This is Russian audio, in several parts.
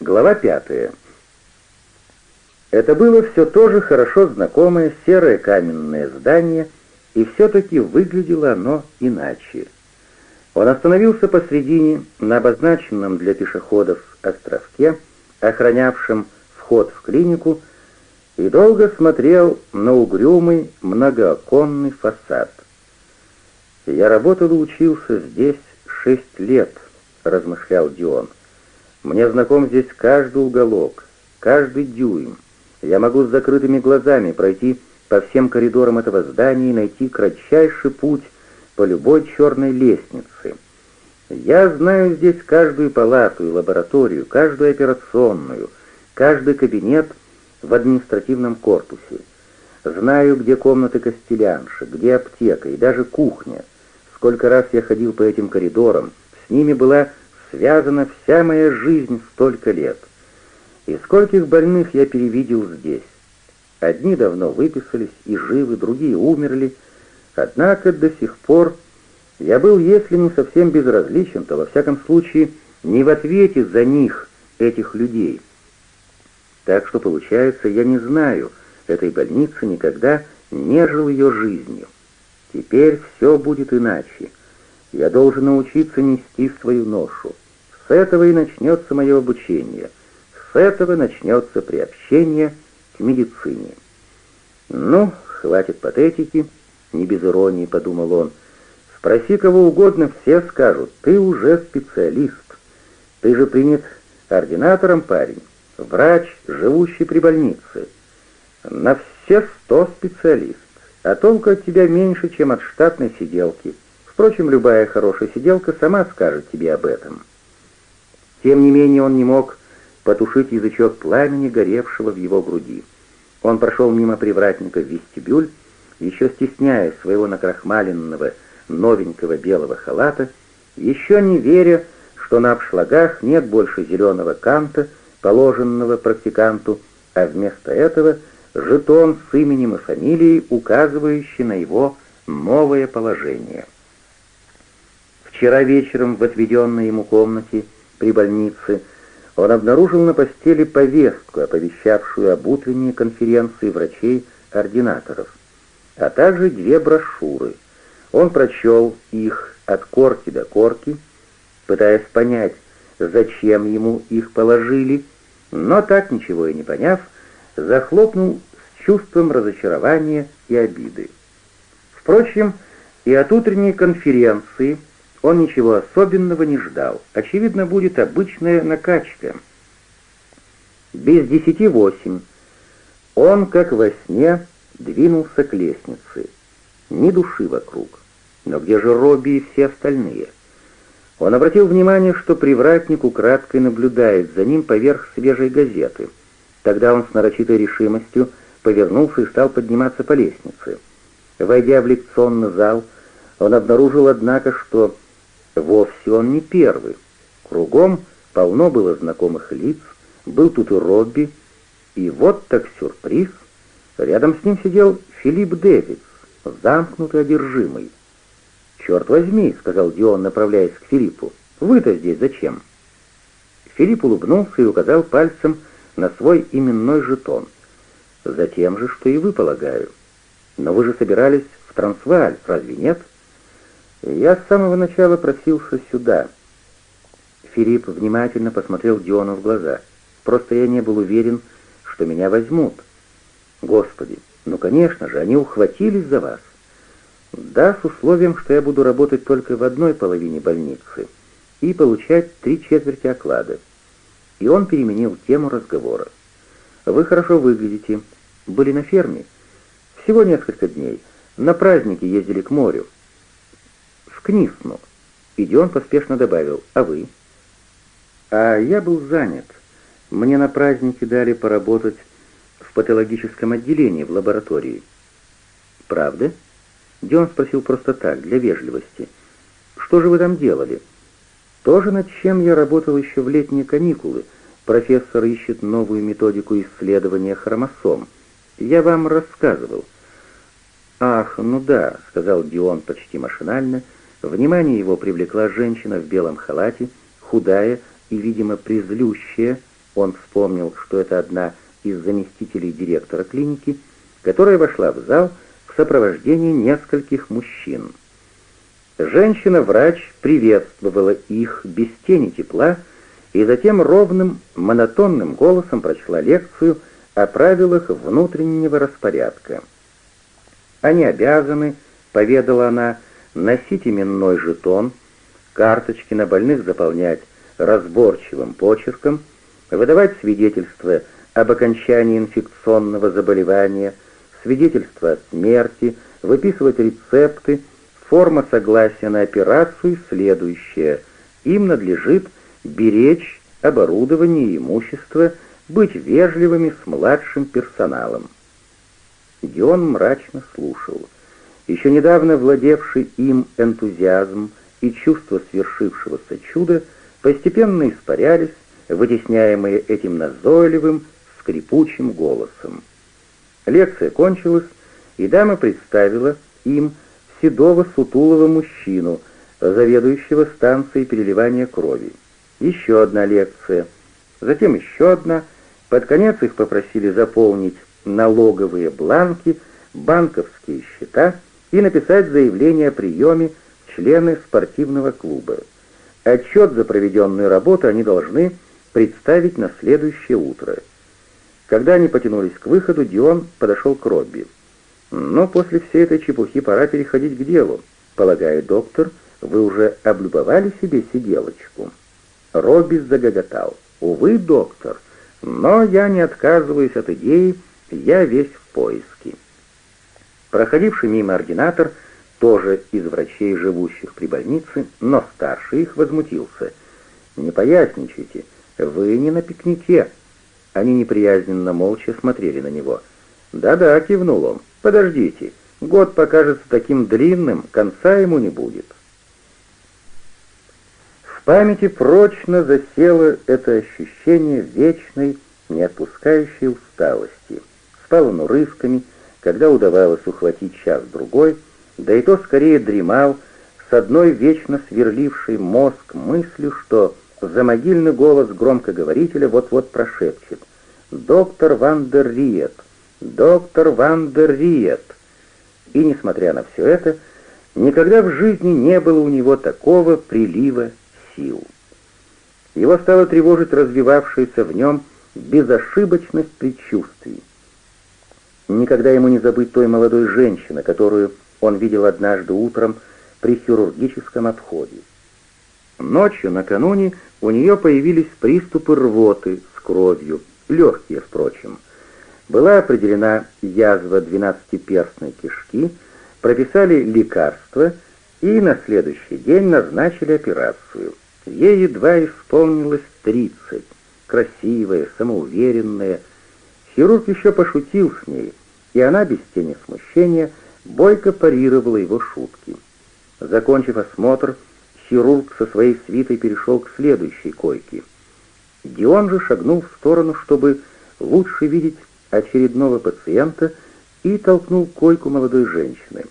Глава пятая. Это было все то же хорошо знакомое серое каменное здание, и все-таки выглядело оно иначе. Он остановился посредине, на обозначенном для пешеходов островке, охранявшем вход в клинику, и долго смотрел на угрюмый многооконный фасад. «Я работал и учился здесь шесть лет», — размышлял Дион. «Мне знаком здесь каждый уголок, каждый дюйм. Я могу с закрытыми глазами пройти по всем коридорам этого здания и найти кратчайший путь по любой черной лестнице. Я знаю здесь каждую палату и лабораторию, каждую операционную, каждый кабинет в административном корпусе. Знаю, где комнаты костелянши, где аптека и даже кухня. Сколько раз я ходил по этим коридорам, с ними была связана вся моя жизнь столько лет. И скольких больных я перевидел здесь. Одни давно выписались и живы, другие умерли, однако до сих пор я был, если не совсем безразличен, то во всяком случае не в ответе за них, этих людей. Так что, получается, я не знаю этой больницы, никогда не жил ее жизнью. Теперь все будет иначе. Я должен научиться нести свою ношу. С этого и начнется мое обучение. С этого начнется приобщение к медицине. «Ну, хватит патетики», — не без иронии подумал он, — Спроси кого угодно, все скажут, ты уже специалист. Ты же принят ординатором, парень, врач, живущий при больнице. На все сто специалист, а толку от тебя меньше, чем от штатной сиделки. Впрочем, любая хорошая сиделка сама скажет тебе об этом. Тем не менее он не мог потушить язычок пламени, горевшего в его груди. Он прошел мимо привратника в вестибюль, еще стесняясь своего накрахмаленного, новенького белого халата, еще не веря, что на обшлагах нет больше зеленого канта, положенного практиканту, а вместо этого жетон с именем и фамилией, указывающий на его новое положение. Вчера вечером в отведенной ему комнате при больнице он обнаружил на постели повестку, оповещавшую об утренней конференции врачей-ординаторов, а также две брошюры — он прочел их от корки до корки, пытаясь понять, зачем ему их положили, но так ничего и не поняв, захлопнул с чувством разочарования и обиды. Впрочем, и от утренней конференции он ничего особенного не ждал. Очевидно, будет обычная накачка. Без десяти восемь он, как во сне, двинулся к лестнице. Ни души вокруг. Но где же Робби и все остальные? Он обратил внимание, что привратник украдкой наблюдает за ним поверх свежей газеты. Тогда он с нарочитой решимостью повернулся и стал подниматься по лестнице. Войдя в лекционный зал, он обнаружил, однако, что вовсе он не первый. Кругом полно было знакомых лиц, был тут и Робби, и вот так сюрприз. Рядом с ним сидел Филипп Дэвидс, замкнутый одержимый. «Черт возьми», — сказал Дион, направляясь к Филиппу, — «вы-то здесь зачем?» Филипп улыбнулся и указал пальцем на свой именной жетон. «Затем же, что и вы, полагаю. Но вы же собирались в Трансвааль, разве нет?» «Я с самого начала просился сюда». Филипп внимательно посмотрел Диону в глаза. «Просто я не был уверен, что меня возьмут». «Господи, ну, конечно же, они ухватились за вас. Да, с условием, что я буду работать только в одной половине больницы и получать три четверти оклада. И он переменил тему разговора. Вы хорошо выглядите. Были на ферме? Всего несколько дней. На праздники ездили к морю. И Дион поспешно добавил, а вы? А я был занят. Мне на праздники дали поработать в патологическом отделении в лаборатории. Правда? Дион спросил просто так, для вежливости. «Что же вы там делали?» «То же, над чем я работал еще в летние каникулы. Профессор ищет новую методику исследования хромосом. Я вам рассказывал». «Ах, ну да», — сказал Дион почти машинально. Внимание его привлекла женщина в белом халате, худая и, видимо, призлющая, Он вспомнил, что это одна из заместителей директора клиники, которая вошла в зал в сопровождении нескольких мужчин. Женщина-врач приветствовала их без тени тепла и затем ровным, монотонным голосом прочла лекцию о правилах внутреннего распорядка. Они обязаны, поведала она, носить именной жетон, карточки на больных заполнять разборчивым почерком, выдавать свидетельства об окончании инфекционного заболевания, свидетельства о смерти, выписывать рецепты, форма согласия на операцию следующая. Им надлежит беречь оборудование и имущество, быть вежливыми с младшим персоналом. Дион мрачно слушал. Еще недавно владевший им энтузиазм и чувство свершившегося чуда постепенно испарялись, вытесняемые этим назойливым, скрипучим голосом. Лекция кончилась, и дама представила им седого сутулого мужчину, заведующего станцией переливания крови. Еще одна лекция, затем еще одна. Под конец их попросили заполнить налоговые бланки, банковские счета и написать заявление о приеме члены спортивного клуба. Отчет за проведенную работу они должны представить на следующее утро. Когда они потянулись к выходу, Дион подошел к Робби. «Но после всей этой чепухи пора переходить к делу. Полагаю, доктор, вы уже облюбовали себе сиделочку?» Робби загоготал. «Увы, доктор, но я не отказываюсь от идеи, я весь в поиске». Проходивший мимо ординатор, тоже из врачей, живущих при больнице, но старше их, возмутился. «Не поясничайте, вы не на пикнике». Они неприязненно молча смотрели на него. «Да-да», — кивнул он, — «подождите, год покажется таким длинным, конца ему не будет». В памяти прочно засело это ощущение вечной, не отпускающей усталости. Он урывками, когда удавалось ухватить час-другой, да и то скорее дремал, с одной вечно сверлившей мозг мыслью, что замогильный голос громкоговорителя вот-вот прошепчет «Доктор Ван дер Риет! Доктор Ван дер Риет!» И, несмотря на все это, никогда в жизни не было у него такого прилива сил. Его стало тревожить развивавшаяся в нем безошибочность предчувствий. Никогда ему не забыть той молодой женщины, которую он видел однажды утром при хирургическом обходе. Ночью, накануне, у нее появились приступы рвоты с кровью, легкие, впрочем. Была определена язва двенадцатиперстной кишки, прописали лекарства и на следующий день назначили операцию. Ей едва исполнилось тридцать, красивая, самоуверенная, Хирург еще пошутил с ней, и она без тени смущения бойко парировала его шутки. Закончив осмотр, хирург со своей свитой перешел к следующей койке. Дион же шагнул в сторону, чтобы лучше видеть очередного пациента, и толкнул койку молодой женщины.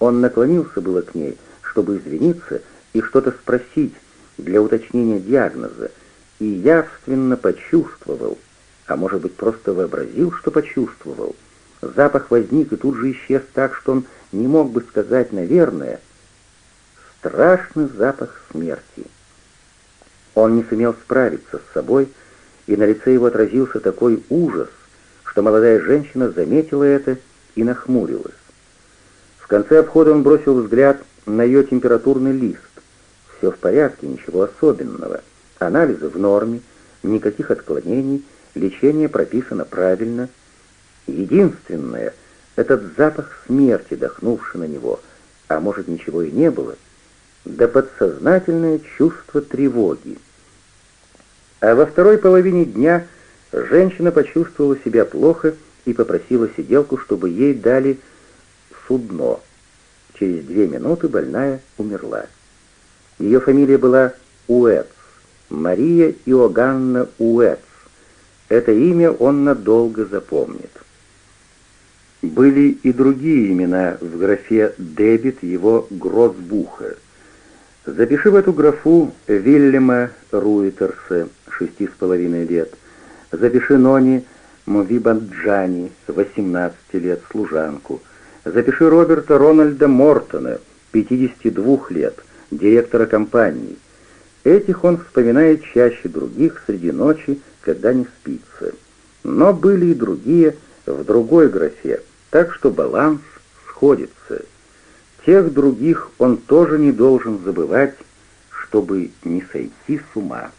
Он наклонился было к ней, чтобы извиниться и что-то спросить для уточнения диагноза, и явственно почувствовал, а может быть просто вообразил, что почувствовал. Запах возник и тут же исчез так, что он не мог бы сказать «наверное». Страшный запах смерти. Он не сумел справиться с собой, и на лице его отразился такой ужас, что молодая женщина заметила это и нахмурилась. В конце обхода он бросил взгляд на ее температурный лист. Все в порядке, ничего особенного. Анализы в норме, никаких отклонений — Лечение прописано правильно. Единственное — этот запах смерти, дохнувший на него, а может, ничего и не было, да подсознательное чувство тревоги. А во второй половине дня женщина почувствовала себя плохо и попросила сиделку, чтобы ей дали судно. Через две минуты больная умерла. Ее фамилия была Уэтс, Мария Иоганна Уэтс. Это имя он надолго запомнит. Были и другие имена в графе «Дебит» его Гросбуха. Запиши в эту графу Вильяма Руитерса, шести с половиной лет, Запиши Нони Мувибанджани, 18 лет, служанку. Запиши Роберта Рональда Мортона, 52 лет, директора компании. Этих он вспоминает чаще других среди ночи, когда не спится. Но были и другие в другой графе, так что баланс сходится. Тех других он тоже не должен забывать, чтобы не сойти с ума.